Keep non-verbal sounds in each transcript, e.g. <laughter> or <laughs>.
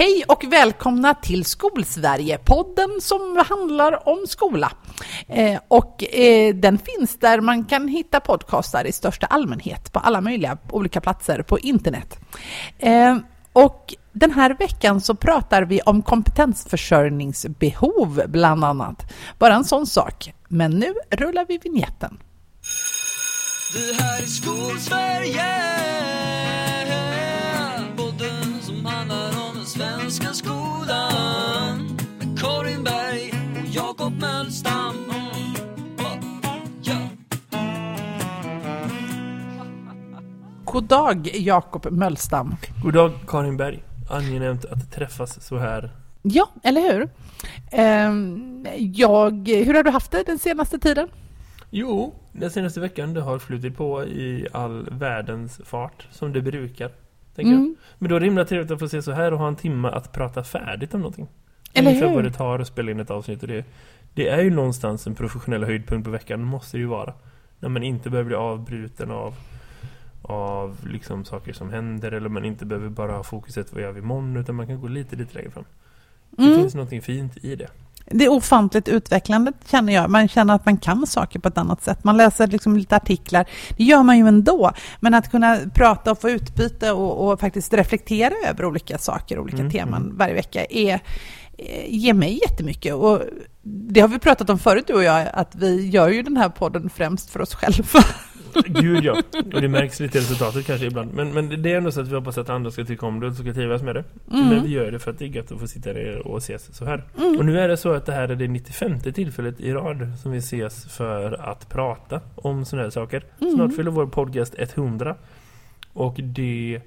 Hej och välkomna till Skolsverige-podden som handlar om skola. Eh, och eh, den finns där man kan hitta podcastar i största allmänhet på alla möjliga olika platser på internet. Eh, och den här veckan så pratar vi om kompetensförsörjningsbehov bland annat. Bara en sån sak. Men nu rullar vi vignetten. Det här är Skolsverige God dag Jakob Mölstam. God dag Karin Berg. Angenämt att träffas så här. Ja, eller hur? Ehm, jag, hur har du haft det den senaste tiden? Jo, den senaste veckan det har flutit på i all världens fart, som det brukar. Mm. Men då är det himla trevligt att få se så här och ha en timme att prata färdigt om någonting. Eller Ungefär hur? vad det tar att spela in ett avsnitt och det, det är ju någonstans en professionell höjdpunkt på veckan, måste det ju vara. När man inte behöver bli avbruten av av liksom saker som händer eller man inte behöver bara ha fokuset vad gör vi imorgon utan man kan gå lite lite längre fram. Det mm. finns något fint i det. Det är ofantligt utvecklande känner jag. Man känner att man kan saker på ett annat sätt. Man läser liksom lite artiklar. Det gör man ju ändå. Men att kunna prata och få utbyte och, och faktiskt reflektera över olika saker, olika mm. teman mm. varje vecka är, ger mig jättemycket. Och det har vi pratat om förut du och jag, att vi gör ju den här podden främst för oss själva. Gud ja, och det märks lite i resultatet kanske ibland. Men, men det är ändå så att vi hoppas att andra ska tycka om det och ska trivas med det. Mm. Men vi gör det för att det är gött att få sitta där och ses så här. Mm. Och nu är det så att det här är det 95 tillfället i rad som vi ses för att prata om sådana här saker. Mm. Snart fyller vår podcast 100. Och det...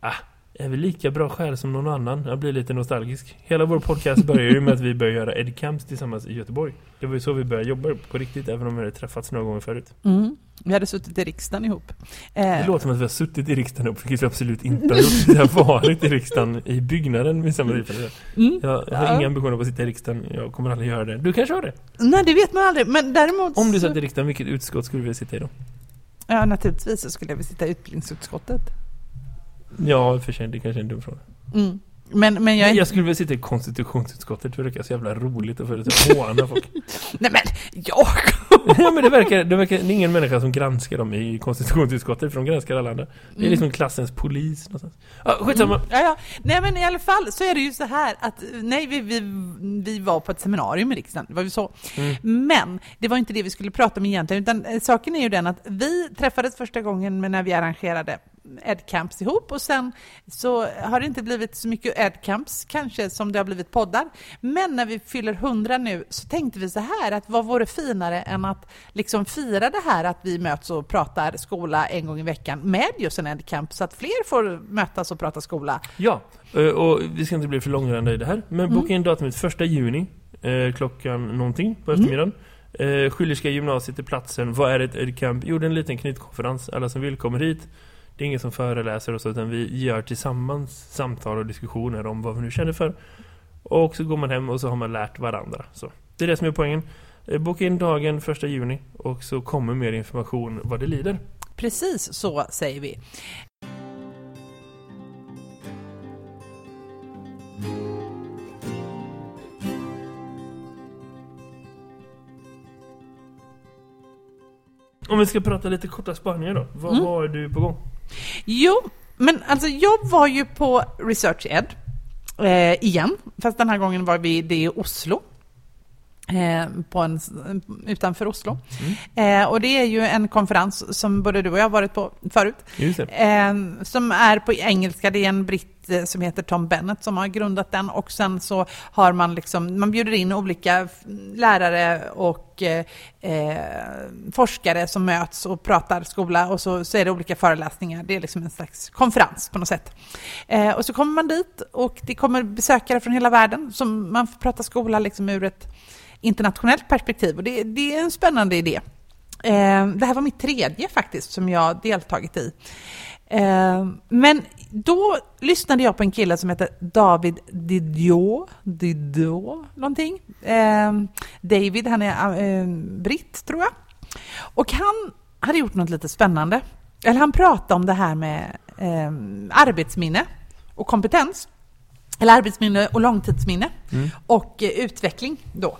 Ah, är vi lika bra själ som någon annan? Jag blir lite nostalgisk. Hela vår podcast börjar ju med att vi börjar göra Edcamps tillsammans i Göteborg. Det var ju så vi började jobba på riktigt, även om vi hade träffats några gånger förut. Mm. Vi hade suttit i riksdagen ihop. Eh. Det låter som att vi har suttit i riksdagen ihop, vilket vi absolut inte har gjort. Vi har varit i riksdagen i byggnaden vid samma tillfälle. Mm. Jag, jag har ja. inga ambitioner på att sitta i riksdagen. Jag kommer aldrig göra det. Du kanske har det? Nej, det vet man aldrig. Men däremot... Om du satt i riksdagen, vilket utskott skulle du vilja sitta i då? Ja, naturligtvis så skulle jag vilja sitta i utbildningsutskottet. Ja, för sig, det kanske är en dum fråga. Mm. Men, men jag... jag skulle vilja sitta i konstitutionsutskottet för det verkar så jävla roligt att få håna folk. <laughs> Nej men, jag... <laughs> ja men det verkar, det verkar det är ingen människa som granskar dem i konstitutionsutskottet för de granskar alla andra. Det är mm. liksom klassens polis någonstans. Ja, skitsamma. Mm. Ja, ja. Nej men i alla fall så är det ju så här att nej vi, vi, vi var på ett seminarium i riksdagen, det var ju så. Mm. Men det var inte det vi skulle prata om egentligen utan eh, saken är ju den att vi träffades första gången när vi arrangerade Edcamps ihop och sen så har det inte blivit så mycket Edcamps kanske som det har blivit poddar. Men när vi fyller hundra nu så tänkte vi så här att vad vore finare än att liksom fira det här att vi möts och pratar skola en gång i veckan med just en Edcamp så att fler får mötas och prata skola. Ja, eh, och vi ska inte bli för långrandiga i det här men boka in datumet första juni eh, klockan någonting på mm. eftermiddagen. Mm. Eh, Skillerska gymnasiet är platsen. Vad är ett Edcamp? Jo, det är en liten knytkonferens. Alla som vill kommer hit. Det är ingen som föreläser och så utan vi gör tillsammans samtal och diskussioner om vad vi nu känner för. Och så går man hem och så har man lärt varandra. Så det är det som är poängen. Eh, boka in dagen 1 juni och så kommer mer information vad det lider. Precis så säger vi. Om vi ska prata lite korta spaningar då. Vad mm. har du på gång? Jo, men alltså jag var ju på Research Ed eh, igen, fast den här gången var vi det i Oslo. Eh, på en, utanför Oslo. Mm. Eh, och det är ju en konferens som både du och jag varit på förut. Eh, som är på engelska, det är en britt Eh, som heter Tom Bennett som har grundat den och sen så har man liksom, man bjuder in olika lärare och eh, eh, forskare som möts och pratar skola och så, så är det olika föreläsningar. Det är liksom en slags konferens på något sätt. Eh, och så kommer man dit och det kommer besökare från hela världen som man får prata skola liksom ur ett internationellt perspektiv och det, det är en spännande idé. Det här var mitt tredje faktiskt som jag deltagit i. Eh, men då lyssnade jag på en kille som heter David Didiot, Didiot någonting. Eh, David, han är britt tror jag. Och han hade gjort något lite spännande. Eller han pratade om det här med arbetsminne och kompetens. eller arbetsminne och långtidsminne och eh, utveckling då.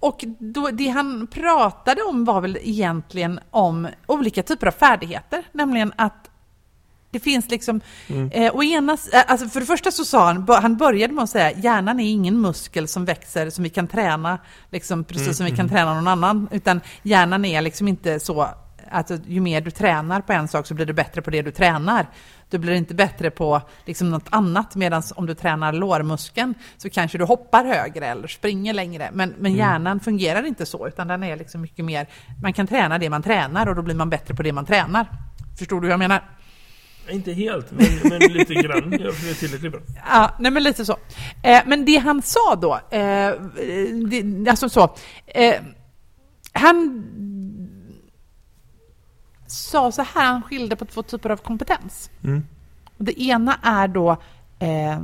Och då, det han pratade om var väl egentligen om olika typer av färdigheter, nämligen att det finns liksom, Mm. eh, å ena, eh, alltså för det första så sa han, han började med att säga hjärnan är ingen muskel som växer som vi kan träna, liksom, precis Mm, som vi kan träna någon annan, utan hjärnan är liksom inte så att ju mer du tränar på en sak så blir du bättre på det du tränar. Du blir inte bättre på liksom något annat, medan om du tränar lårmuskeln så kanske du hoppar högre eller springer längre. Men, men hjärnan fungerar inte så, utan den är liksom mycket mer, man kan träna det man tränar och då blir man bättre på det man tränar. Förstår du hur jag menar? Inte helt, men, men lite grann. Jag blir tillräckligt bra. Ja, nej men lite så. Eh, men det han sa då, eh, det, alltså så, eh, han sa så här, han skilde på två typer av kompetens. Mm. Det ena är då eh,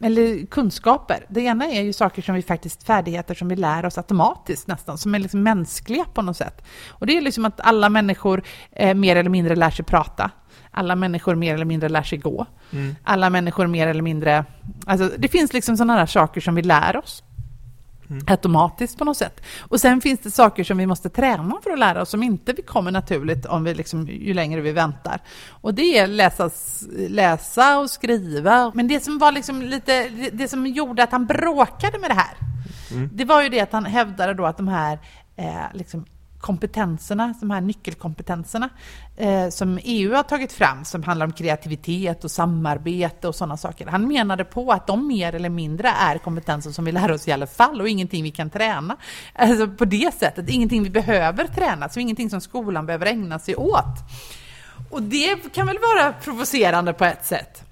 eller kunskaper. Det ena är ju saker som vi faktiskt, färdigheter som vi lär oss automatiskt nästan, som är liksom mänskliga på något sätt. Och det är liksom att alla människor eh, mer eller mindre lär sig prata. Alla människor mer eller mindre lär sig gå. Mm. Alla människor mer eller mindre... Alltså, det finns liksom sådana här saker som vi lär oss Mm. automatiskt på något sätt. Och sen finns det saker som vi måste träna för att lära oss som inte kommer naturligt om vi liksom, ju längre vi väntar. Och det är läsa, läsa och skriva. Men det som var liksom lite, det- det som gjorde att han bråkade med det här, Mm. det var ju det att han hävdade då att de här eh, liksom kompetenserna, de här nyckelkompetenserna eh, som EU har tagit fram som handlar om kreativitet och samarbete och sådana saker. Han menade på att de mer eller mindre är kompetenser som vi lär oss i alla fall och ingenting vi kan träna. Alltså på det sättet, ingenting vi behöver träna, så ingenting som skolan behöver ägna sig åt. Och det kan väl vara provocerande på ett sätt.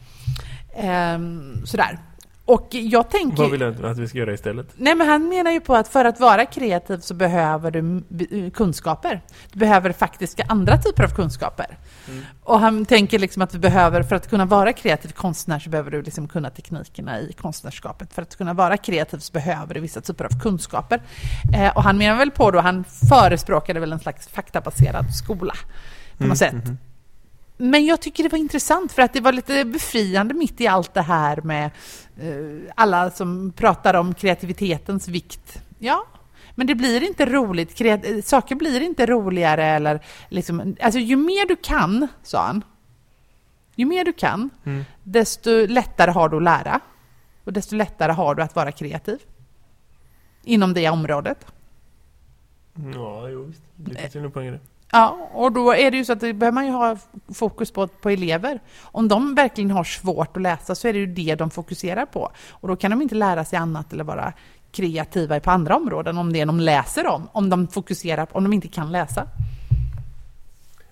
Eh, sådär. Och jag tänker... Vad vill han att vi ska göra istället? Nej, men han menar ju på att för att vara kreativ så behöver du b- kunskaper. Du behöver faktiska andra typer av kunskaper. Och han tänker liksom att du behöver, för att kunna vara kreativ konstnär så behöver du liksom kunna teknikerna i konstnärskapet. För att kunna vara kreativ så behöver du vissa typer av kunskaper. Eh, och han menar väl på då, han förespråkade väl en slags faktabaserad skola på något sätt. Men jag tycker det var intressant för att det var lite befriande mitt i allt det här med eh, alla som pratar om kreativitetens vikt. Ja, men det blir inte roligt. Kreat- eh, saker blir inte roligare eller liksom, alltså ju mer du kan, sa han, ju mer du kan, Mm. desto lättare har du att lära och desto lättare har du att vara kreativ inom det området. Ja, jo visst. Det finns ju nog poäng i det. Ja, och då är det ju så att det behöver man ju ha fokus på, på elever. Om de verkligen har svårt att läsa så är det ju det de fokuserar på. Och då kan de inte lära sig annat eller vara kreativa på andra områden om det de läser om. Om de fokuserar på, om de inte kan läsa.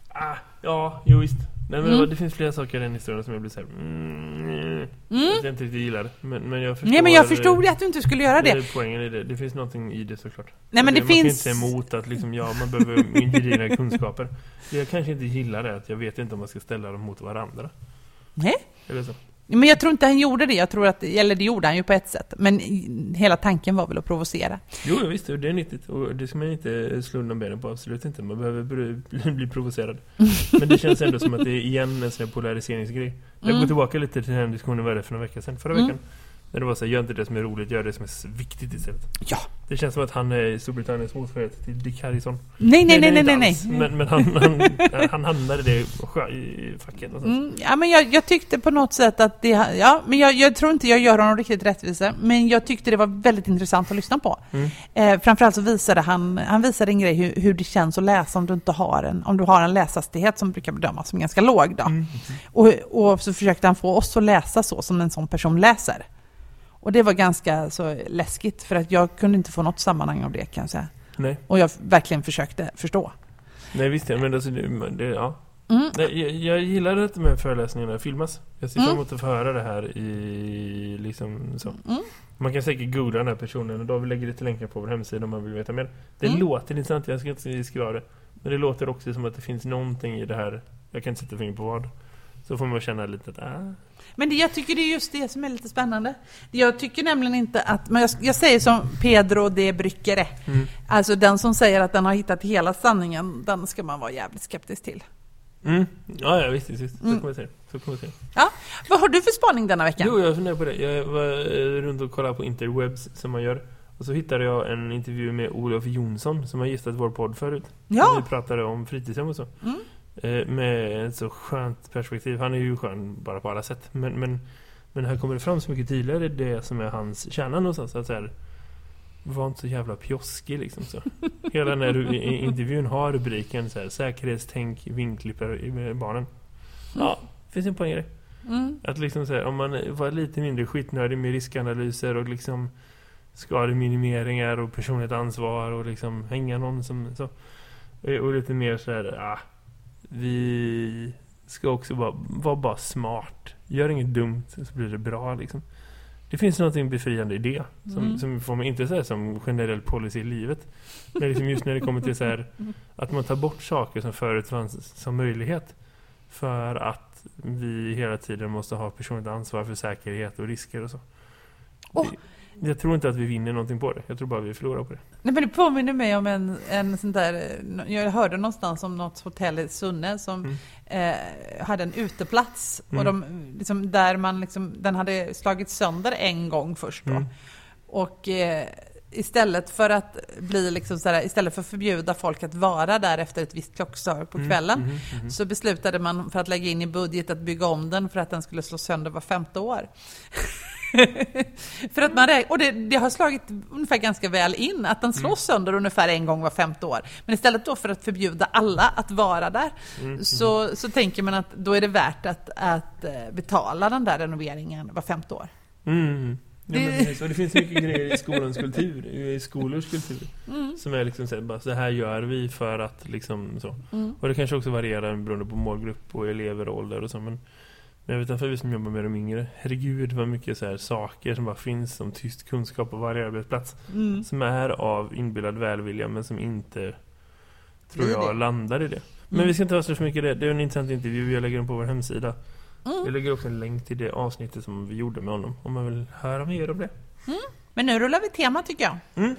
Ah, ja, jo visst. Nej, men Mm. Det finns flera saker i den historien som jag blir såhär... Mm, Att jag inte riktigt gillar. Men, men jag förstår... Nej men jag förstod att du inte skulle göra det. är poängen i det. Det finns någonting i det såklart. Nej men det, det man finns... kan inte säga emot att liksom, ja, man behöver <laughs> individuella kunskaper. Det jag kanske inte gillar det att jag vet inte om man ska ställa dem mot varandra. Nej. Eller så. Men jag tror inte han gjorde det. Jag tror att, eller det gjorde han ju på ett sätt. Men hela tanken var väl att provocera. Jo, visst. Det är nyttigt. Och det ska man inte slå undan benen på. Absolut inte. Man behöver bli, bli provocerad. Men det känns ändå som att det är igen en sån här polariseringsgrej. Jag går Mm. tillbaka lite till den diskussionen vi hade för några veckor sedan. Förra Mm. veckan. När det var så här, gör inte det som är roligt, gör det som är viktigt istället. Ja. Det känns som att han är Storbritanniens motsvarighet till Dick Harrison. Nej, nej, nej, nej, nej, nej. alls. Men, men han, han, han hamnade det i facket. Mm, ja, men jag, jag tyckte på något sätt att det... Ja, men jag, jag tror inte jag gör honom riktigt rättvisa, men jag tyckte det var väldigt intressant att lyssna på. Mm. Eh, framförallt så visade han, han visade en grej hur, hur det känns att läsa om du inte har en, om du har en läshastighet som brukar bedömas som ganska låg. Då. Mm. Och, och så försökte han få oss att läsa så som en sån person läser. Och det var ganska så läskigt, för att jag kunde inte få något sammanhang av det kan jag säga. Nej. Och jag verkligen försökte förstå. Nej visst, men alltså, det, ja. Mm. Nej, jag, jag gillar att de här föreläsningarna filmas. Jag ser Mm. fram emot att få höra det här i liksom så. Mm. Man kan säkert googla den här personen och då vi lägger lite länkar på vår hemsida om man vill veta mer. Det Mm. låter intressant, jag ska inte skriva det. Men det låter också som att det finns någonting i det här. Jag kan inte sätta fingret på vad. Så får man känna lite att, ah, Men det, jag tycker det är just det som är lite spännande. Jag tycker nämligen inte att, men jag, jag säger som Pedro de Bryckere, mm. alltså den som säger att den har hittat hela sanningen, den ska man vara jävligt skeptisk till. Mm. Ja, ja, visst, visst. Så Mm. man säga. Så kan man säga. Vad har du för spaning denna vecka? Jo, jag funderar på det. Jag var eh, runt och kollade på interwebs som man gör. Och så hittade jag en intervju med Olof Jonsson som har gästat vår podd förut. Ja. Vi pratade om fritidshem och så. Mm. Eh, med ett så skönt perspektiv. Han är ju skön bara på alla sätt. Men, men, men här kommer det fram så mycket tydligare det som är hans kärna någonstans. Att så här, var inte så jävla pjoskig liksom så. <laughs> Hela den här intervjun har rubriken så här, säkerhetstänk, vinklipper med barnen. Ja, finns en poäng i det. Mm. Att liksom så här, om man var lite mindre skitnödig med riskanalyser och liksom skademinimeringar och personligt ansvar och liksom hänga någon som så. Eh, Och lite mer så här, ah, vi ska också vara, vara bara smart. Gör inget dumt så blir det bra liksom. Det finns något befriande i det. Som, Mm. som får man inte säga som generell policy i livet. Men liksom just när det kommer till så här, att man tar bort saker som förut fanns som möjlighet. För att vi hela tiden måste ha personligt ansvar för säkerhet och risker och så. Åh. Jag tror inte att vi vinner någonting på det. Jag tror bara vi förlorar på det. Nej, men det påminner mig om en, en sån där, jag hörde någonstans om något hotell i Sunne som Mm. eh, hade en uteplats. Och Mm. de, liksom, där man liksom, den hade slagit sönder en gång först då. Mm. Och eh, istället för att bli liksom sådär, istället för att förbjuda folk att vara där efter ett visst klockslag på Mm, kvällen. mhm, mhm. Så beslutade man för att lägga in i budget att bygga om den för att den skulle slå sönder var femte år. <laughs> för att man, och det, det har slagit ungefär ganska väl in att den slås Mm. sönder ungefär en gång var femte år. Men istället då för att förbjuda alla att vara där Mm, så, så tänker man att då är det värt att, att eh, betala den där renoveringen var femte år. Mm. Ja, Det- det finns mycket grejer i skolans kultur, i skolors kultur, Mm. som är liksom så här, bara så här gör vi för att liksom så. Mm. Och det kanske också varierar beroende på målgrupp och elever och ålder och så, men men jag vet inte för vi som jobbar med de yngre, herregud vad mycket så här saker som bara finns som tyst kunskap på varje arbetsplats. Mm. Som är av inbillad välvilja men som inte tror det? jag landar i det. Men Mm. vi ska inte ha så mycket det. Det är en intressant intervju, jag lägger den på vår hemsida. Mm. Jag lägger också en länk till det avsnittet som vi gjorde med honom. Om man vill höra mer om det. Men nu rullar vi tema tycker jag. Mm.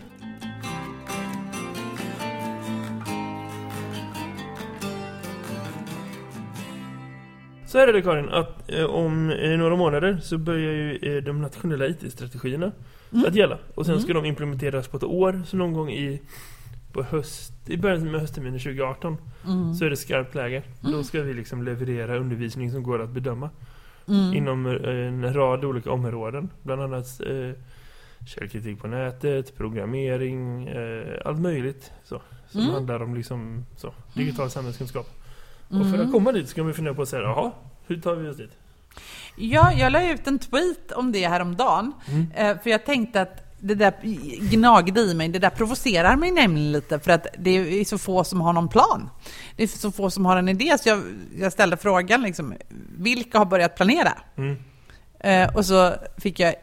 Så är det Karin, att eh, om eh, några månader så börjar ju eh, de nationella IT-strategierna Mm. att gälla. Och sen Mm. ska de implementeras på ett år, så någon gång i, på höst, i början med höstterminen 2018 Mm. så är det skarpt läge. Mm. Då ska vi liksom leverera undervisning som går att bedöma Mm. inom eh, en rad olika områden. Bland annat eh, källkritik på nätet, programmering, eh, allt möjligt så, som Mm. handlar om liksom, så, digital samhällskunskap. Och för Mm. att komma dit ska vi fundera på att säga, jaha, hur tar vi oss dit? Ja, jag la ut en tweet om det häromdagen. Mm. Eh, För jag tänkte att det där gnagde i mig, det där provocerar mig nämligen lite för att det är så få som har någon plan. Det är så få som har en idé så jag, jag ställde frågan liksom, vilka har börjat planera? Mm. Eh, och så fick jag,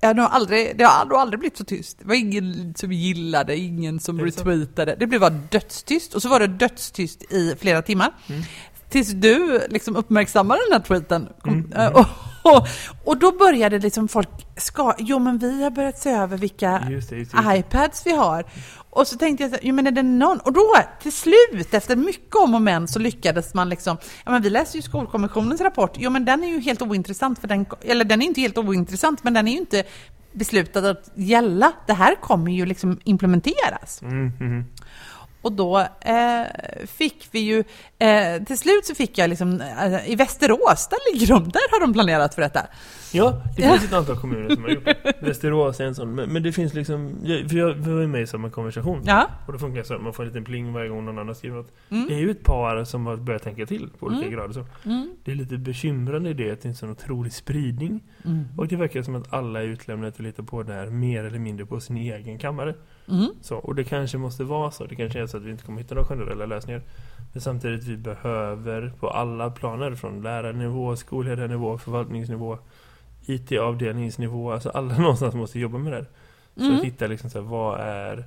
ja, det, har aldrig, det har nog aldrig blivit så tyst. Det var ingen som gillade, ingen som det retweetade. Det blev bara dödstyst och så var det dödstyst i flera timmar. Mm. Tills du liksom uppmärksammade den här tweeten. Mm, Och, och, <laughs> och då började liksom folk ska, jo men vi har börjat se över vilka Just det, just det. IPads vi har. Och så tänkte jag, så jo men är det någon? Och då till slut, efter mycket om och men, så lyckades man liksom, ja men vi läser ju Skolkommissionens rapport, jo men den är ju helt ointressant, för den, eller den är inte helt ointressant, men den är ju inte beslutad att gälla. Det här kommer ju liksom implementeras. Mm, mhm. Och då eh, fick vi ju, eh, till slut så fick jag liksom, eh, i Västerås, där ligger de, där har de planerat för detta. Ja, det Ja. finns ett antal kommuner som har gjort det. <laughs> Västerås är en sån. Men, men det finns liksom... jag- För jag vi var ju med i samma konversation. Ja. Och då funkar det så att man får en liten pling varje gång någon annan skriver något. Mm. Det är ju ett par som har börjat tänka till på olika Mm. grader. Så. Mm. Det är lite bekymrande i det att det är en sån otrolig spridning. Mm. Och det verkar som att alla är utlämnade till att lita på det här mer eller mindre på sin egen kammare. Mm. Så, och det kanske måste vara så. Det kanske är så att vi inte kommer hitta några generella lösningar. Men samtidigt vi behöver på alla planer från lärarnivå, skolledarnivå, förvaltningsnivå, IT-avdelningsnivå. Alltså alla <laughs> någonstans måste jobba med det här. För Mm. att hitta liksom så här, vad är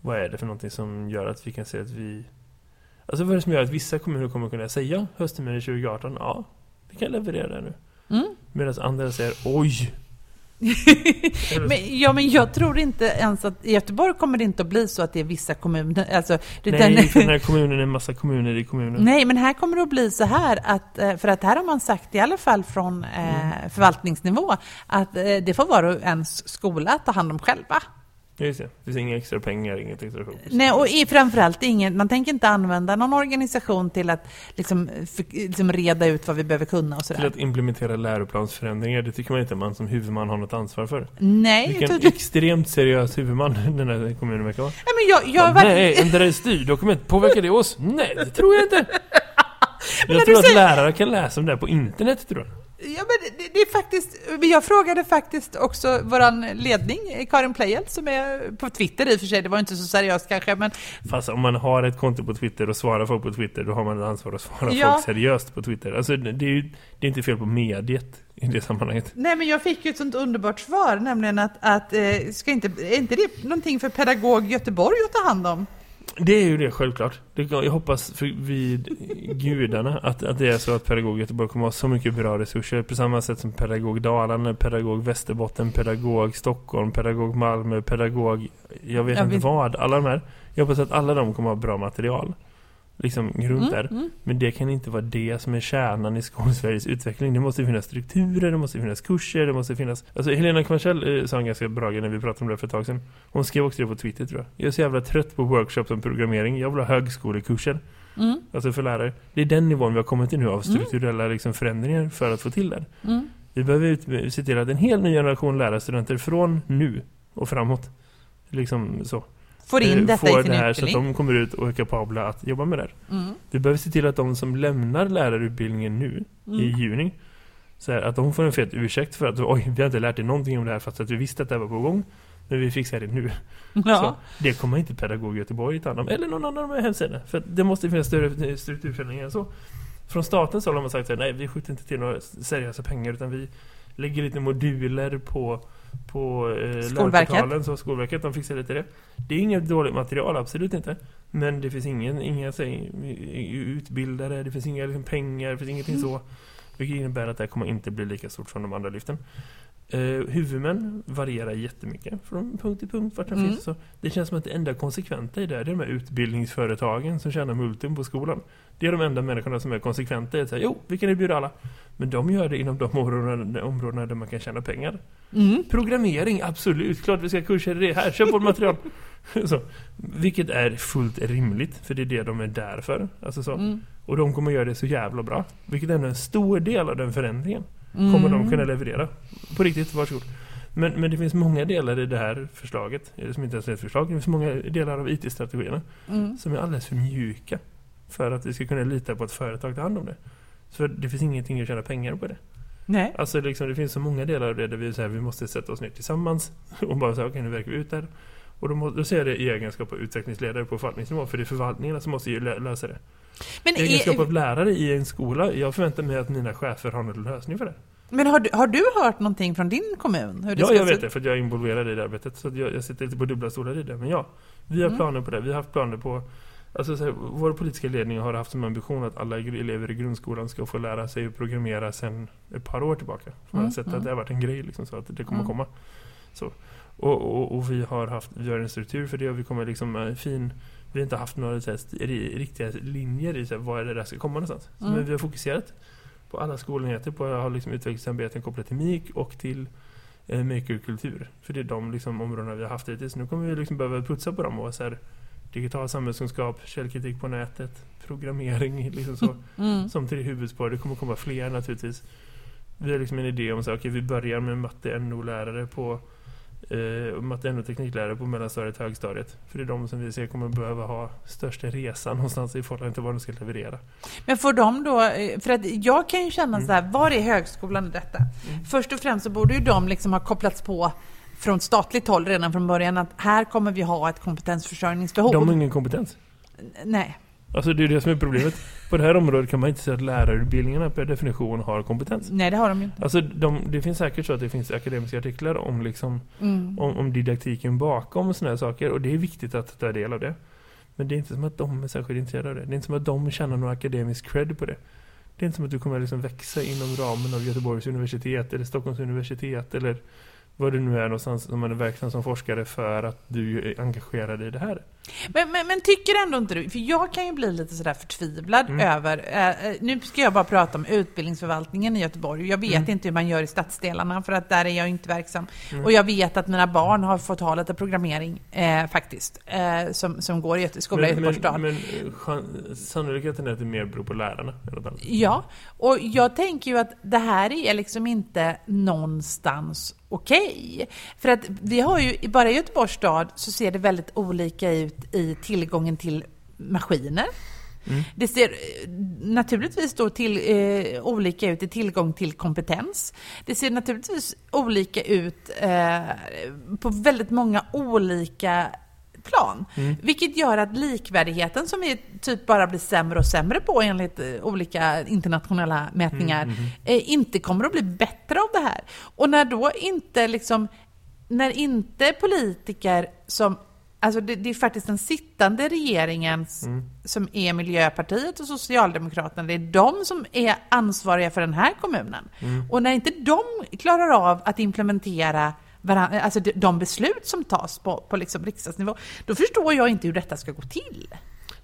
vad är det för någonting som gör att vi kan säga att vi Alltså vad är det som gör att vissa kommuner kommer kunna säga höstterminen 2018 ja, vi kan leverera det nu. Mm. Medan andra säger oj, <laughs> men, ja, men jag tror inte ens att i Göteborg kommer det inte att bli så att det är vissa kommuner. Alltså, Nej, för den här kommunen är en massa kommuner i kommunen. Nej, men här kommer det att bli så här att, eh, för att här har man sagt i alla fall från eh, mm. förvaltningsnivå att eh, det får vara ens skola att ta hand om själva. Just det. Det finns inga extra pengar, inget extra fokus. Nej, och i, framförallt inget, man tänker inte använda någon organisation till att liksom, för, liksom reda ut vad vi behöver kunna och sådär. Till att implementera läroplansförändringar, det tycker man inte man som huvudman har något ansvar för. Nej. Vilken tydligt. extremt seriös huvudman <laughs> den här kommunen verkar vara. Nej, men jag, jag ja, verkligen... Nej, ändra styrdokument, påverkar det oss? Nej, det tror jag inte. <laughs> jag tror att säger... lärare kan läsa om det här på internet, tror jag. Ja, men det, det, är faktiskt, jag frågade faktiskt också vår ledning, Karin Plejel, som är på Twitter i och för sig, det var inte så seriöst kanske, men... Fast om man har ett konto på Twitter och svarar folk på Twitter, då har man ett ansvar att svara ja. folk seriöst på Twitter. Alltså, det är ju det är inte fel på mediet i det sammanhanget. Nej, men jag fick ju ett sånt underbart svar, nämligen att, att eh, ska inte, är inte det någonting för pedagog Göteborg att ta hand om? Det är ju det självklart. Jag hoppas för vid gudarna att, att det är så att Pedagog Göteborg kommer ha så mycket bra resurser. På samma sätt som Pedagog Dalarna, Pedagog Västerbotten, Pedagog Stockholm, Pedagog Malmö, Pedagog... Jag vet jag inte vet. vad. Alla de här. Jag hoppas att alla de kommer ha bra material liksom grund mm, där. Mm. Men det kan inte vara det som är kärnan i Skolsveriges utveckling. Det måste finnas strukturer, det måste finnas kurser, det måste finnas... Alltså Helena Kvarnell eh, sa en ganska bra grej när vi pratade om det för ett tag sedan. Hon skrev också det på Twitter tror jag. Jag är så jävla trött på workshops om programmering. Jag vill ha högskolekurser. Mm. Alltså för lärare. Det är den nivån vi har kommit till nu av mm. strukturella liksom, förändringar för att få till det. Mm. Vi behöver se till att en hel ny generation lärarstudenter från nu och framåt liksom så får in detta får i sin det här utbildning. så att de kommer ut och är kapabla att jobba med det. Mm. Vi behöver se till att de som lämnar lärarutbildningen nu mm. i juni så här, att de får en fet ursäkt för att oj, vi har inte lärt dig någonting om det här fast att vi visste att det var på gång. Men vi fixar det nu. <laughs> Ja. Så det kommer inte pedagog Göteborg ta hand om. Eller någon annan av hemsidorna. För det måste finnas större strukturförändringar än så. Från statens håll har man sagt att nej, vi skjuter inte till några seriösa pengar utan vi lägger lite moduler på på eh, Skolverket. så Skolverket, de fixar lite det. Det är inget dåligt material, absolut inte. Men det finns ingen, inga säg, utbildare, det finns inga liksom, pengar, det finns ingenting mm. så. Vilket innebär att det kommer inte bli lika stort som de andra lyften. Eh, huvudmän varierar jättemycket från punkt till punkt vart mm. finns. Så det känns som att det enda konsekventa i det är de här utbildningsföretagen som tjänar multum på skolan. Det är de enda människorna som är konsekventa i att säga, jo, vi kan erbjuda alla. Men de gör det inom de områdena, områdena där man kan tjäna pengar. Mm. Programmering, absolut. Klart vi ska kursa det. Här, köp vårt material. <laughs> så. Vilket är fullt rimligt, för det är det de är där för. Alltså så. Mm. Och de kommer göra det så jävla bra. Vilket är en stor del av den förändringen. Mm. Kommer de kunna leverera. På riktigt, varsågod. Men, men det finns många delar i det här förslaget, som inte ens är ett förslag, det finns många delar av IT-strategierna mm. som är alldeles för mjuka för att vi ska kunna lita på att företag tar hand om det. Så det finns ingenting att tjäna pengar på det. Nej. Alltså liksom, det finns så många delar av det där vi, här, vi måste sätta oss ner tillsammans och bara säga okej okay, nu verkar vi ut där. Och då, må, då ser jag det i egenskap av utvecklingsledare på förvaltningsnivå för det är förvaltningarna som måste ju lö lösa det. Men I egenskap av lärare i en skola, jag förväntar mig att mina chefer har någon lösning för det. Men har du, har du hört någonting från din kommun? Hur det ja, jag vet det för jag är involverad i det arbetet. Så jag, jag sitter lite på dubbla stolar i det. Men ja, vi har mm. planer på det. Vi har haft planer på Alltså, så här, vår politiska ledning har haft som ambition att alla elever i grundskolan ska få lära sig att programmera sedan ett par år tillbaka. För man har sett mm. att det har varit en grej liksom, så att det kommer mm. komma. Så. Och, och, och, vi har haft vi har en struktur för det och vi kommer liksom uh, fin vi har inte haft några så här, riktiga linjer i så här, vad är det där ska komma någonstans. Mm. Men vi har fokuserat på alla skolenheter på att ha liksom utvecklingsarbeten kopplat till MIK och till eh, makerkultur. För det är de liksom, områdena vi har haft hittills. Nu kommer vi liksom behöva putsa på dem och så här, digital samhällskunskap, källkritik på nätet, programmering <laughs> liksom så, mm. som tre huvudspår. Det kommer komma fler naturligtvis. Vi har liksom en idé om att okay, vi börjar med matte NO-lärare på eh, matte NO tekniklärare på mellanstadiet och högstadiet. För det är de som vi ser kommer behöva ha största resan <laughs> någonstans i förhållande till vad de ska leverera. Men får de då, eh, för att jag kan ju känna mm. så här, var är högskolan i detta? Mm. Först och främst så borde ju de liksom ha kopplats på från statligt håll redan från början att här kommer vi ha ett kompetensförsörjningsbehov. De har ingen kompetens. Nej. Alltså det är det som är problemet. På det här området kan man inte säga att lärarutbildningarna per definition har kompetens. Nej, det har de ju inte. Alltså de, det finns säkert så att det finns akademiska artiklar om, liksom, mm. om, om didaktiken bakom sådana här saker. Och det är viktigt att ta del av det. Men det är inte som att de är särskilt intresserade av det. Det är inte som att de känner någon akademisk cred på det. Det är inte som att du kommer liksom växa inom ramen av Göteborgs universitet eller Stockholms universitet eller vad det nu är någonstans som man är verksam som forskare för att du är engagerad i det här. Men, men, men, tycker ändå inte du, för jag kan ju bli lite sådär förtvivlad mm. över, eh, nu ska jag bara prata om utbildningsförvaltningen i Göteborg. Jag vet mm. inte hur man gör i stadsdelarna för att där är jag inte verksam. Mm. Och jag vet att mina barn har fått ha lite programmering eh, faktiskt, eh, som, som går i skola i Göteborgs stad. Men, men sannolikheten är att det mer beror på lärarna? Ja, och jag tänker ju att det här är liksom inte någonstans okej. Okay. För att vi har ju, bara i Göteborgs stad så ser det väldigt olika ut i tillgången till maskiner. Mm. Det ser naturligtvis då till, eh, olika ut i tillgång till kompetens. Det ser naturligtvis olika ut eh, på väldigt många olika plan. Mm. Vilket gör att likvärdigheten som vi typ bara blir sämre och sämre på enligt eh, olika internationella mätningar mm, mm, eh, inte kommer att bli bättre av det här. Och när då inte liksom, när inte politiker som Alltså det, det, är faktiskt den sittande regeringen mm. som är Miljöpartiet och Socialdemokraterna. Det är de som är ansvariga för den här kommunen. Mm. Och när inte de klarar av att implementera varandra, alltså de beslut som tas på, på liksom riksdagsnivå, då förstår jag inte hur detta ska gå till.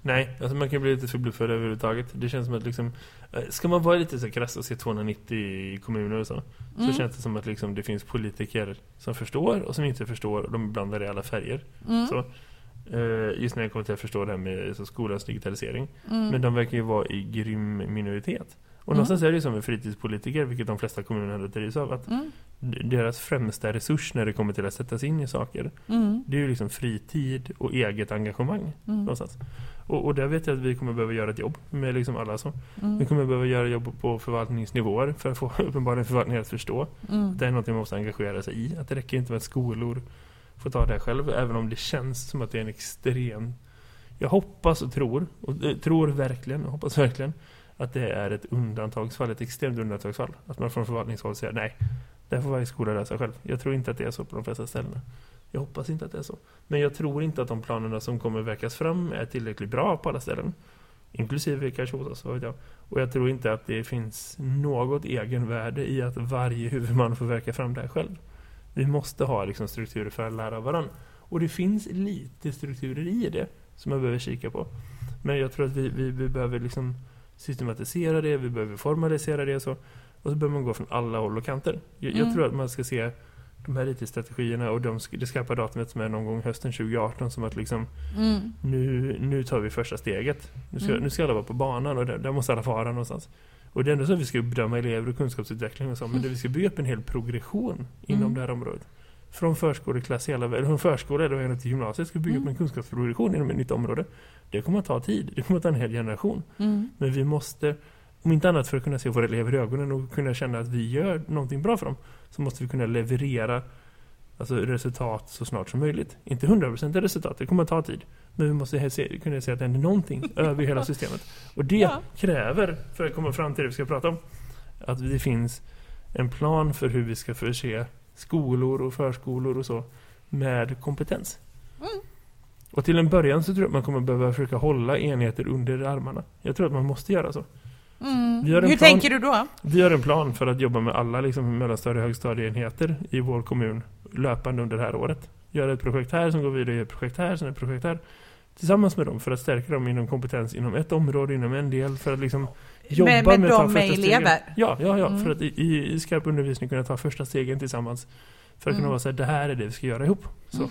Nej, alltså man kan bli lite förbluffad överhuvudtaget. Det känns som att liksom, eh, ska man vara lite så krass och se 290 kommuner och så, mm. så känns det som att liksom det finns politiker som förstår och som inte förstår och de blandar i alla färger. Mm. Så, just när jag kommer till att förstå det här med skolans digitalisering. Mm. Men de verkar ju vara i grym minoritet. Och mm. någonstans är det ju som med fritidspolitiker, vilket de flesta kommuner drivs av, att mm. deras främsta resurs när det kommer till att sätta sig in i saker, mm. det är ju liksom fritid och eget engagemang. Mm. Någonstans. Och, och där vet jag att vi kommer behöva göra ett jobb med liksom alla så. Mm. Vi kommer behöva göra jobb på förvaltningsnivåer för att få <laughs> uppenbarligen förvaltningen att förstå mm. att det är något man måste engagera sig i. Att det räcker inte med att skolor får ta det själv, även om det känns som att det är en extrem... Jag hoppas och tror, och eh, tror verkligen, och hoppas verkligen att det är ett undantagsfall, ett extremt undantagsfall. Att man från förvaltningshåll säger nej, det får varje skola lösa själv. Jag tror inte att det är så på de flesta ställena. Jag hoppas inte att det är så. Men jag tror inte att de planerna som kommer verkas fram är tillräckligt bra på alla ställen. Inklusive kanske hos oss, vad vet jag. Och jag tror inte att det finns något egenvärde i att varje huvudman får verka fram det här själv. Vi måste ha liksom strukturer för att lära varandra. Och det finns lite strukturer i det som man behöver kika på. Men jag tror att vi, vi, vi behöver liksom systematisera det, vi behöver formalisera det och så. Och så behöver man gå från alla håll och kanter. Jag, mm. jag tror att man ska se de här IT-strategierna och de, det skarpa datumet som är någon gång hösten 2018 som att liksom mm. nu, nu tar vi första steget. Nu ska, mm. nu ska alla vara på banan och där, där måste alla vara någonstans. Och det är ändå så att vi ska bedöma elever och kunskapsutveckling och så, men det, vi ska bygga upp en hel progression inom mm. det här området. Från förskoleklass hela vägen, från förskola eller till gymnasiet ska vi bygga upp mm. en kunskapsprogression inom ett nytt område. Det kommer att ta tid, det kommer att ta en hel generation. Mm. Men vi måste, om inte annat för att kunna se våra elever i ögonen och kunna känna att vi gör någonting bra för dem, så måste vi kunna leverera alltså resultat så snart som möjligt. Inte 100% resultat, det kommer att ta tid. Men vi måste se, kunna se att det händer någonting <laughs> över hela systemet. Och det ja. kräver, för att komma fram till det vi ska prata om, att det finns en plan för hur vi ska förse skolor och förskolor och så med kompetens. Mm. Och till en början så tror jag att man kommer behöva försöka hålla enheter under armarna. Jag tror att man måste göra så. Mm. Hur plan, tänker du då? Vi har en plan för att jobba med alla liksom, mellanstadie- och högstadieenheter i vår kommun löpande under det här året. Göra ett projekt här som går vidare i ett projekt här, sen ett projekt här. Tillsammans med dem för att stärka dem inom kompetens inom ett område, inom en del. För att liksom jobba med, med, med dem med elever? Ja, ja, ja mm. för att i, i skarp undervisning kunna ta första stegen tillsammans. För att mm. kunna vara så här, det här är det vi ska göra ihop. Så. Mm.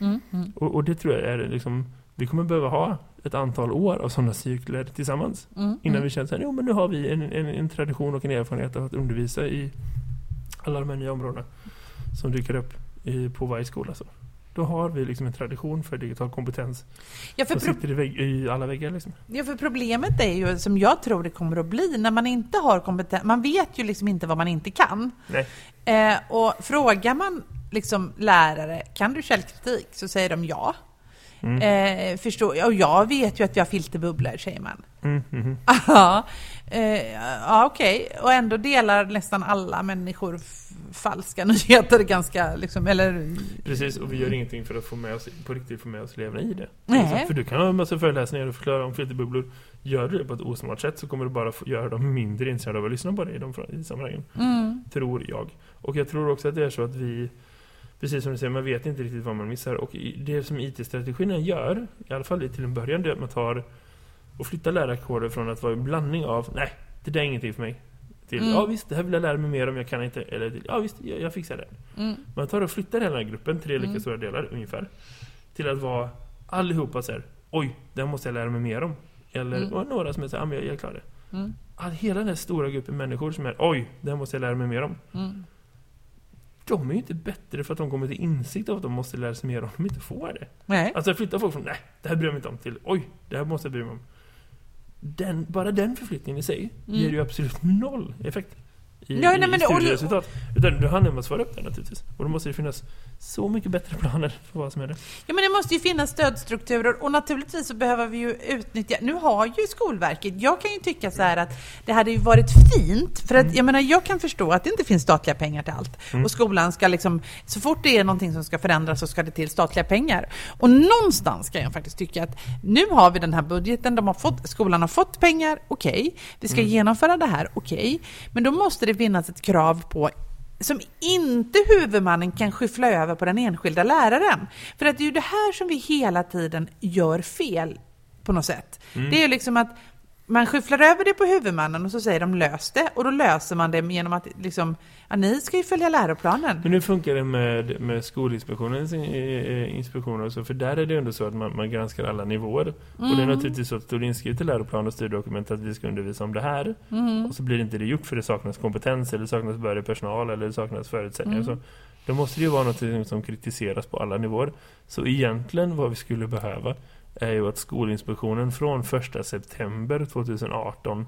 Mm, mm. Och, och, det tror jag är liksom, vi kommer behöva ha ett antal år av sådana cykler tillsammans. Mm, innan vi känner att men nu har vi en, en, en, tradition och en erfarenhet av att undervisa i alla de här nya områdena som dyker upp i, på varje skola. Så. Då har vi liksom en tradition för digital kompetens ja, för sitter i, vägg, i, alla väggar. Liksom. Ja, för problemet är ju, som jag tror det kommer att bli, när man inte har kompetens, man vet ju liksom inte vad man inte kan. Nej. Eh, och frågar man liksom lärare, kan du källkritik? Så säger de ja. Mm. Eh, förstår, och jag vet ju att jag har filterbubblor, säger man. Mm, mm, <laughs> ja, eh, ja okej. Okay. Och ändå delar nästan alla människor falska <laughs> nyheter ganska liksom, eller... Precis, och vi gör ingenting för att få med oss, på riktigt få med oss eleverna i det. Nej. för du kan ha en massa föreläsningar och förklara om filterbubblor. Gör du det på ett osmart sätt så kommer du bara göra dem mindre intresserade av att lyssna på det i de i sammanhangen. Mm. Tror jag. Och jag tror också att det är så att vi precis som du säger, man vet inte riktigt vad man missar. Och det som IT-strategin gör, i alla fall till en början, det är att man tar och flyttar lärarkårer från att vara en blandning av nej, det där är ingenting för mig. Till Mm. ja visst, det här vill jag lära mig mer om, jag kan inte. Eller till, ja visst, jag, jag fixar det. Mm. Man tar och flyttar hela den här gruppen, tre lika Mm. stora delar ungefär. Till att vara allihopa så här, oj, det här måste jag lära mig mer om. Eller Mm. och några som är så här, ja men jag, jag klarar det. Mm. All, hela den här stora gruppen människor som är, oj, det här måste jag lära mig mer om. Mm. De är ju inte bättre för att de kommer till insikt av att de måste lära sig mer om de inte får det. Nej. Alltså flytta folk från, nej, det här bryr jag mig inte om, till, oj, det här måste jag bry mig om. Den, bara den förflyttningen i sig Mm. ger ju absolut noll effekt i, Ja, nej, i men det- och- studieresultat. Utan det handlar om att svara upp det naturligtvis. Och då måste det finnas så mycket bättre planer för vad som är det. Ja, men det måste ju finnas stödstrukturer och naturligtvis så behöver vi ju utnyttja... Nu har ju Skolverket, jag kan ju tycka så här att det hade ju varit fint, för att jag menar jag kan förstå att det inte finns statliga pengar till allt. Mm. Och skolan ska liksom, så fort det är någonting som ska förändras så ska det till statliga pengar. Och någonstans kan jag faktiskt tycka att nu har vi den här budgeten, de har fått, skolan har fått pengar, okej. Vi ska genomföra det här, okej. Men då måste det finnas ett krav på som inte huvudmannen kan skyffla över på den enskilda läraren. För att det är ju det här som vi hela tiden gör fel på något sätt. Det är ju liksom att man skyfflar över det på huvudmannen och så säger de lös det och då löser man det genom att liksom, ja, ni ska ju följa läroplanen. Men hur funkar det med, med Skolinspektionens inspektioner och så? För där är det ändå så att man, man granskar alla nivåer. Och Mm. det är naturligtvis så att det står inskrivet i läroplan och styrdokument att vi ska undervisa om det här. Mm. Och så blir inte det gjort för det saknas kompetens eller det saknas behörig personal eller det saknas förutsättningar. Mm. Så då måste det ju vara något som kritiseras på alla nivåer. Så egentligen vad vi skulle behöva är ju att Skolinspektionen från 1 september 2018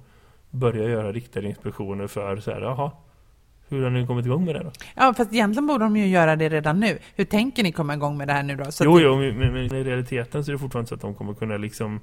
börjar göra riktade inspektioner för så här, jaha, hur har ni kommit igång med det då? Ja, fast egentligen borde de ju göra det redan nu. Hur tänker ni komma igång med det här nu då? Så jo, att- jo, men men i realiteten så är det fortfarande så att de kommer kunna liksom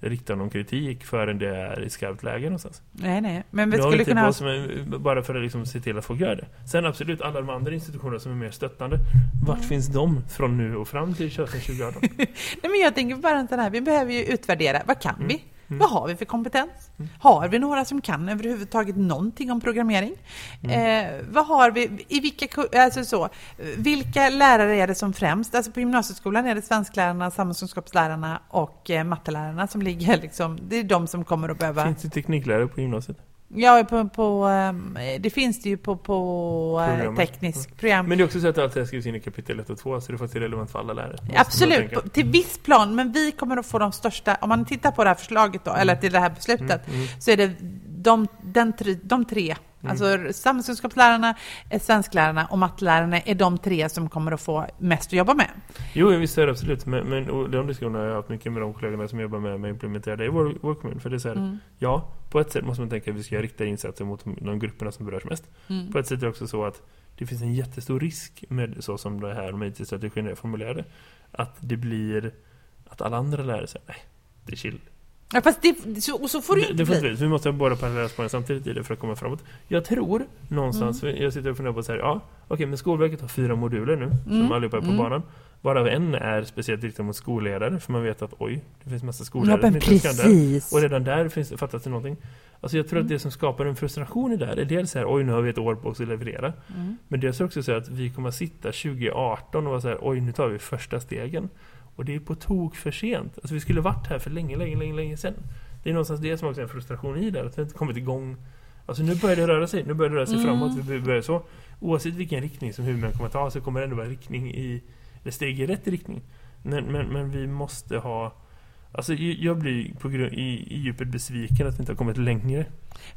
rikta någon kritik förrän det är i skarpt läge någonstans. Nej, nej. Men vi skulle kunna... är, bara för att liksom se till att folk gör det. Sen absolut, alla de andra institutionerna som är mer stöttande. Vart Mm. finns de från nu och fram till 2018? <laughs> Nej, men jag tänker bara inte här. Vi behöver ju utvärdera. Vad kan Mm. vi? Mm. Vad har vi för kompetens? Mm. Har vi några som kan överhuvudtaget någonting om programmering? Mm. Eh, vad har vi? I vilka, alltså så, vilka lärare är det som främst? Alltså på gymnasieskolan är det svensklärarna, samhällskunskapslärarna och eh, mattelärarna som ligger liksom. Det är de som kommer att behöva... Finns det tekniklärare på gymnasiet? Ja, på, på, ehm, det finns det ju på, på eh, Programmet. teknisk program. Men det är också så att allt det här skrivs in i kapitel 1 och 2 så det är faktiskt relevant för alla lärare. Absolut, till viss plan, men vi kommer att få de största, om man tittar på det här förslaget då, eller till det här beslutet, Mm, mm. så är det de, den, de tre, Mm. alltså samhällskunskapslärarna, eh, svensklärarna och mattelärarna är de tre som kommer att få mest att jobba med. Jo, visst är det absolut. Men, men de diskussionerna har jag haft mycket med de kollegorna som jobbar med, med att implementera det i vår, vår kommun. För det är så här, Mm. ja, på ett sätt måste man tänka att vi ska riktade insatser mot de, de grupperna som berörs mest. Mm. På ett sätt är det också så att det finns en jättestor risk med så som det här med IT-strategin är formulerade. Att det blir att alla andra lärare säger nej, det är chill. Ja, fast det, så, och så får det det, det får inte bli. Vi måste ha båda parallella spåren samtidigt i det för att komma framåt. Jag tror någonstans, Mm. jag sitter och funderar på så här, ja, okej, men Skolverket har fyra moduler nu, Mm. som allihopa är på Mm. banan. Varav en är speciellt riktad mot skolledare, för man vet att oj, det finns massa Ja, skollärare men som precis. Och redan där finns, fattas det någonting. Alltså jag tror Mm. att det som skapar en frustration i det här är dels så här, oj nu har vi ett år på oss att leverera. Mm. Men dels också så att vi kommer att sitta 2018 och vara så här, oj nu tar vi första stegen. Och det är på tok för sent. Alltså vi skulle varit här för länge, länge, länge, länge sedan. Det är någonstans det som också är en frustration i det, att vi inte kommit igång. Alltså nu börjar det röra sig, nu börjar det röra sig Mm. framåt, vi börjar så. Oavsett vilken riktning som huvudmännen kommer att ta så kommer det ändå vara riktning i, eller steg i rätt riktning. Men, men, men vi måste ha Alltså jag blir på grund, i, i djupet besviken att vi inte har kommit längre.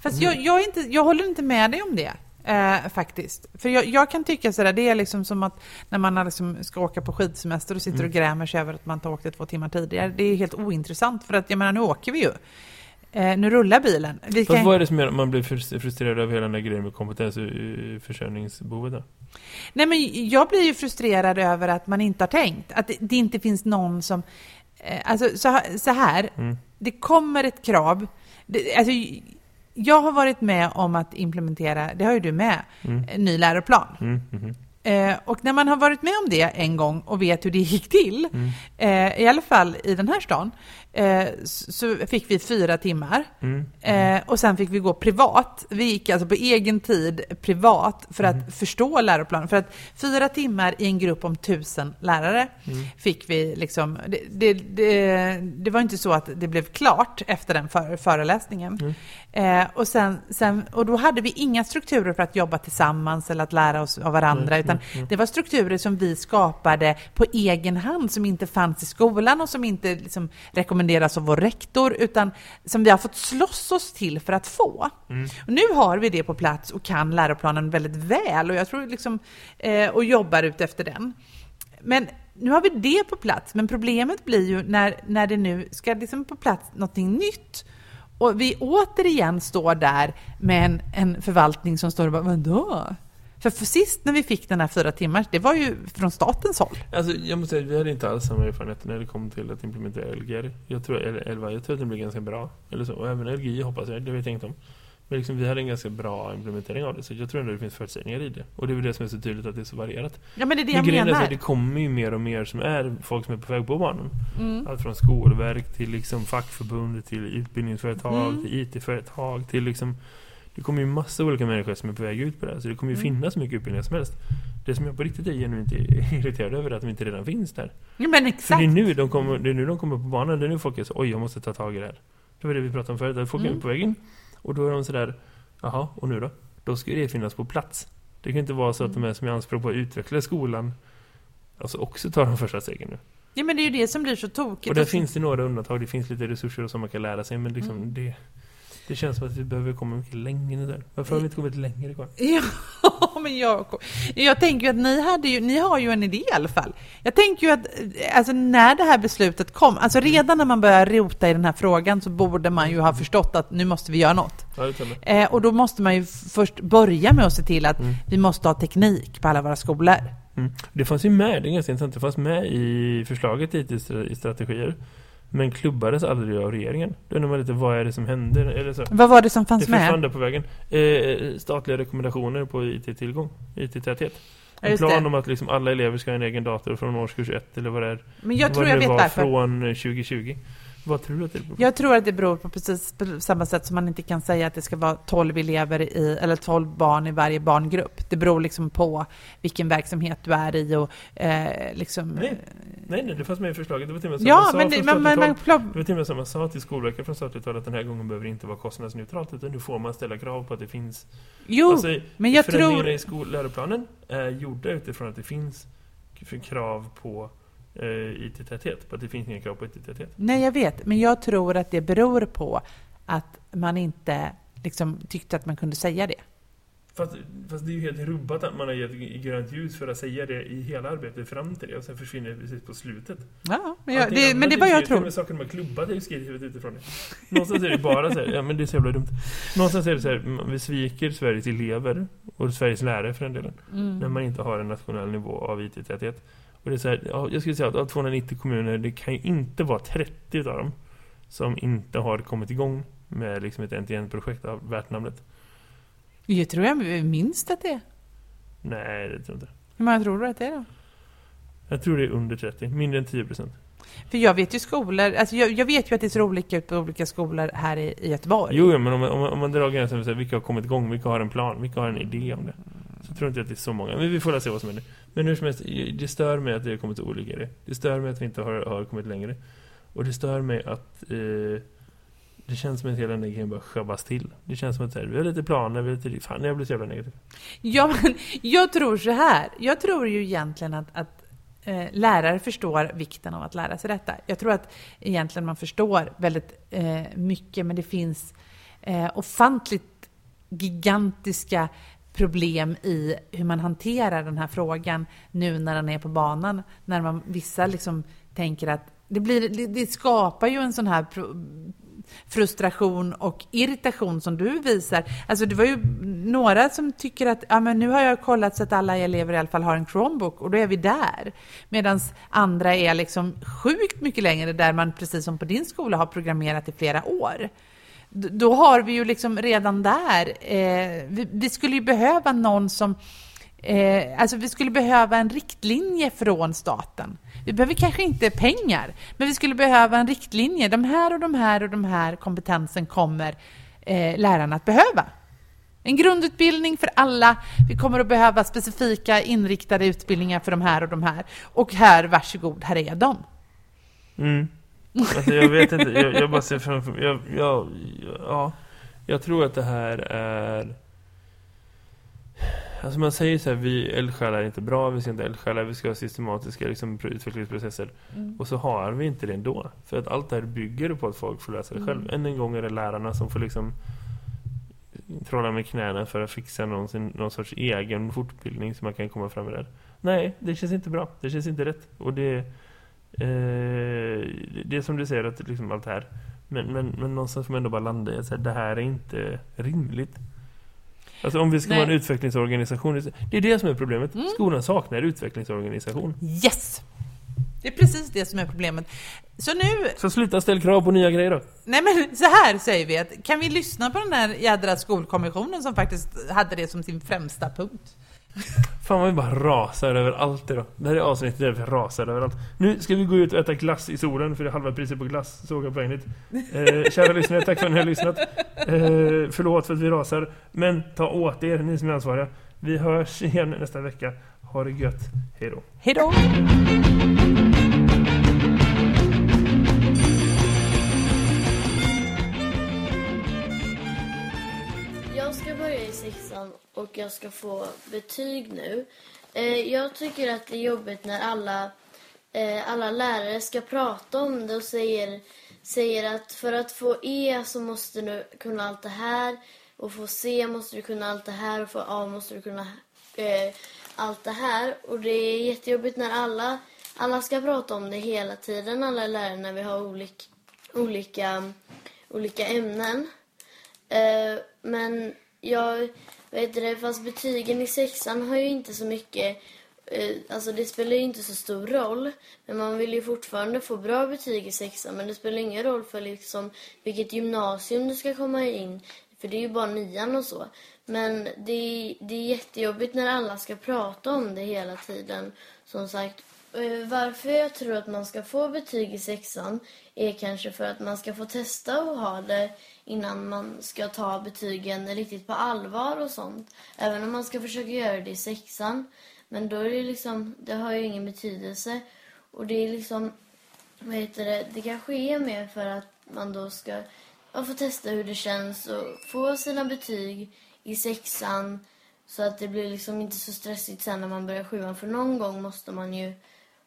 Fast Mm. jag, jag, inte, jag håller inte med dig om det. Eh, faktiskt. För jag, jag kan tycka sådär, det är liksom som att när man liksom ska åka på skidsemester och sitter Mm. och grämer sig över att man inte åkte två timmar tidigare. Det är helt ointressant för att jag menar nu åker vi ju. Eh, nu rullar bilen. Vi Fast kan, vad är det som gör att man blir frus- frustrerad över hela den där grejen med kompetensförsörjningsbehovet då? nej men jag blir ju frustrerad över att man inte har tänkt. Att det, det inte finns någon som... Eh, alltså så, här- så här, Mm. det kommer ett krav. Det, alltså, jag har varit med om att implementera, det har ju du med, Mm. en ny läroplan. Mm. Eh, och när man har varit med om det en gång och vet hur det gick till, Mm. eh, i alla fall i den här stan, eh, så fick vi fyra timmar. Mm. Eh, och sen fick vi gå privat. Vi gick alltså på egen tid privat för att Mm. förstå läroplanen. För att fyra timmar i en grupp om tusen lärare Mm. fick vi liksom... Det, det, det, det var inte så att det blev klart efter den för, föreläsningen. Mm. Eh, och, sen, sen, och då hade vi inga strukturer för att jobba tillsammans eller att lära oss av varandra. Mm, Utan mm, mm. det var strukturer som vi skapade på egen hand, som inte fanns i skolan och som inte liksom rekommenderas av vår rektor, utan som vi har fått slåss oss till för att få. Mm. Nu har vi det på plats och kan läroplanen väldigt väl och jag tror liksom, eh, och jobbar ut efter den. Men nu har vi det på plats, men problemet blir ju när, när det nu ska liksom på plats någonting nytt. Och vi återigen står där med en, en förvaltning som står och bara, vadå? För, för sist när vi fick den här fyra timmar, det var ju från statens håll. Alltså jag måste säga, vi hade inte alls samma erfarenhet när det kom till att implementera LGR. Jag tror, eller 11, jag tror att det blir ganska bra. Eller så. Och även LGI hoppas jag, det har vi tänkt om. Men liksom, vi hade en ganska bra implementering av det, så jag tror ändå det finns förutsättningar i det. Och det är väl det som är så tydligt att det är så varierat. Ja men det är det Men jag grejen är så menar. det kommer ju mer och mer som är folk som är på väg på banan. Mm. Allt från skolverk till liksom fackförbund till utbildningsföretag Mm. till IT-företag till liksom det kommer ju massa olika människor som är på väg ut på det här, så det kommer ju Mm. finnas mycket utbildningar som helst. Det som jag på riktigt är genuint <laughs> irriterad över är att de inte redan finns där. Ja men För exakt. det är, nu de kommer, det är nu de kommer på banan, det är nu folk är så oj jag måste ta tag i det här. Det var det vi pratade om förut, att folk Mm. är på väg in. Och då är de sådär, jaha, och nu då? Då ska ju det finnas på plats. Det kan inte vara så att de är som är anspråk på att utveckla skolan Alltså också tar de första stegen nu. Ja men det är ju det som blir så tokigt. Och där finns det några undantag, det finns lite resurser och som man kan lära sig, men liksom Mm. det, det känns som att vi behöver komma mycket längre där. Varför har vi inte kommit längre kvar? <laughs> Ja, men jag, jag tänker ju att ni, hade ju, ni har ju en idé i alla fall. Jag tänker ju att alltså, när det här beslutet kom, alltså redan när man börjar rota i den här frågan så borde man ju ha förstått att nu måste vi göra något. Ja. Eh, och då måste man ju först börja med att se till att Mm. vi måste ha teknik på alla våra skolor. Mm. Det fanns ju med, det är ganska intressant, det fanns med i förslaget i IT-strategier. Men klubbades aldrig av regeringen. Då undrar man lite, vad är det som händer? Eller så. Vad var det som fanns Det med? där på vägen. Eh, statliga rekommendationer på IT-tillgång, IT-täthet. Ja, En just plan det. om att liksom alla elever ska ha en egen dator från årskurs 1 eller vad det är. Men jag tror det jag vet var varför. från eh, 2020. Vad tror du att det beror på? Jag tror att det beror på precis på samma sätt som man inte kan säga att det ska vara 12 elever i, eller 12 barn i varje barngrupp. Det beror liksom på vilken verksamhet du är i och eh, liksom... Nej. Nej, nej, det fanns med i förslaget. Det var till och med så Ja, man men, det, men, men, statligt men håll- plopp- Det var till och med som man sa till Skolverket från statligt håll att den här gången behöver det inte vara kostnadsneutralt utan nu får man ställa krav på att det finns Jo, Alltså, men jag förändringarna tror... i skolläroplanen är gjorda utifrån att det finns krav på IT-täthet. På att det finns inga krav på IT-täthet. Nej, jag vet. Men jag tror att det beror på att man inte liksom tyckte att man kunde säga det. Fast, fast det är ju helt rubbat att man har gett grönt ljus för att säga det i hela arbetet fram till det och sen försvinner det precis på slutet. Ja, men, jag, det, men det är vad jag tror. med saker har klubbat är ju skrivet utifrån det. Någonstans är det bara så här, ja men det är så jävla dumt. Någonstans är det så här, vi sviker Sveriges elever och Sveriges lärare för den delen. Mm. när man inte har en nationell nivå av IT-täthet. Och det är så här, ja, jag skulle säga att av 290 kommuner, det kan ju inte vara 30 av dem som inte har kommit igång med liksom ett NTN-projekt av värt namnet. Jag tror jag minst att det är. Nej, det tror jag inte. Hur många tror du att det är då? Jag tror det är under 30, mindre än 10 procent. För jag vet ju skolor, alltså jag, jag vet ju att det ser olika ut på olika skolor här i, i Göteborg. Jo, men om man, om man, om man drar gränsen och säger vilka har kommit igång, vilka har en plan, vilka har en idé om det. Så tror jag inte att det är så många. Men vi får se vad som händer. Men hur som helst, det stör mig att det har kommit olika det. Det stör mig att vi inte har, har kommit längre. Och det stör mig att eh, det känns som att hela den grejen bara sjabbas till. Det känns som att här, vi har lite planer, vi har lite... Fan, jag blir så jävla negativ. Ja, men jag tror så här. Jag tror ju egentligen att, att eh, lärare förstår vikten av att lära sig detta. Jag tror att egentligen man förstår väldigt eh, mycket, men det finns eh, ofantligt gigantiska problem i hur man hanterar den här frågan nu när den är på banan. När man, vissa liksom tänker att det, blir, det, det skapar ju en sån här frustration och irritation som du visar. Alltså det var ju några som tycker att ja, men nu har jag kollat så att alla elever i alla fall har en Chromebook och då är vi där. Medan andra är liksom sjukt mycket längre där man precis som på din skola har programmerat i flera år. Då har vi ju liksom redan där, eh, vi, vi skulle ju behöva någon som Eh, alltså vi skulle behöva en riktlinje från staten. Vi behöver kanske inte pengar, men vi skulle behöva en riktlinje. De här och de här och de här kompetensen kommer eh, lärarna att behöva. En grundutbildning för alla. Vi kommer att behöva specifika inriktade utbildningar för de här och de här. Och här, varsågod, här är de. Mm. Alltså, jag vet inte, jag, jag bara ser framför mig. Jag, jag, ja, jag tror att det här är... Alltså man säger så här, vi eldsjälar är inte bra, vi ska inte eldsjäla, vi ska ha systematiska liksom, utvecklingsprocesser. Mm. Och så har vi inte det ändå. För att allt det här bygger på att folk får läsa det mm. själv. Än en gång är det lärarna som får liksom trolla med knäna för att fixa någon, någon sorts egen fortbildning som man kan komma fram med där. Nej, det känns inte bra. Det känns inte rätt. Och det, eh, det är som du säger, att liksom allt här. Men, men, men någonstans får man ändå bara landa i att det här är inte rimligt. Alltså om vi ska Nej. vara en utvecklingsorganisation. Det är det som är problemet. Mm. Skolan saknar utvecklingsorganisation. Yes! Det är precis det som är problemet. Så nu... Så sluta ställa krav på nya grejer då. Nej men så här säger vi att kan vi lyssna på den här jädra skolkommissionen som faktiskt hade det som sin främsta punkt? Fan vad vi bara rasar över allt det. Det här är avsnittet där vi rasar över allt. Nu ska vi gå ut och äta glass i solen för det är halva priset på glass. Såg jag poängligt. Eh, kära lyssnare, tack för att ni har lyssnat. Eh, förlåt för att vi rasar. Men ta åt er, ni som är ansvariga. Vi hörs igen nästa vecka. Ha det gött. Hej då. Hej då. Och jag ska få betyg nu. Eh, jag tycker att det är jobbigt när alla, eh, alla lärare ska prata om det och säger, säger att för att få E så måste du kunna allt det här och få C måste du kunna allt det här och få A måste du kunna eh, allt det här. Och det är jättejobbigt när alla, alla ska prata om det hela tiden, alla lärare, när vi har olik, olika, olika ämnen. Eh, men jag vet det, fast betygen i sexan har ju inte så mycket eh, Alltså det spelar ju inte så stor roll. Men man vill ju fortfarande få bra betyg i sexan. Men det spelar ingen roll för liksom vilket gymnasium du ska komma in. För det är ju bara nian och så. Men det är, det är jättejobbigt när alla ska prata om det hela tiden. Som sagt, Eh, varför jag tror att man ska få betyg i sexan är kanske för att man ska få testa att ha det innan man ska ta betygen riktigt på allvar och sånt. Även om man ska försöka göra det i sexan. Men då är det liksom, det har ju ingen betydelse. Och det är liksom, vad heter det, det kanske är mer för att man då ska ja, få testa hur det känns och få sina betyg i sexan. Så att det blir liksom inte så stressigt sen när man börjar sjuan. För någon gång måste man ju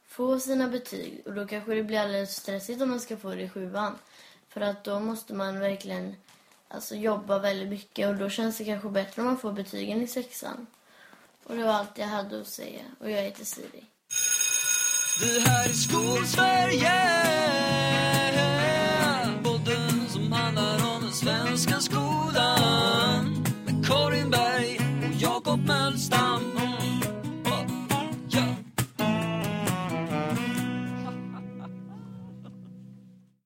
få sina betyg. Och då kanske det blir alldeles stressigt om man ska få det i sjuan. För att då måste man verkligen alltså, jobba väldigt mycket och då känns det kanske bättre om man får betygen i sexan. Och det var allt jag hade att säga. Och jag heter Siri. Det här är Skolsverige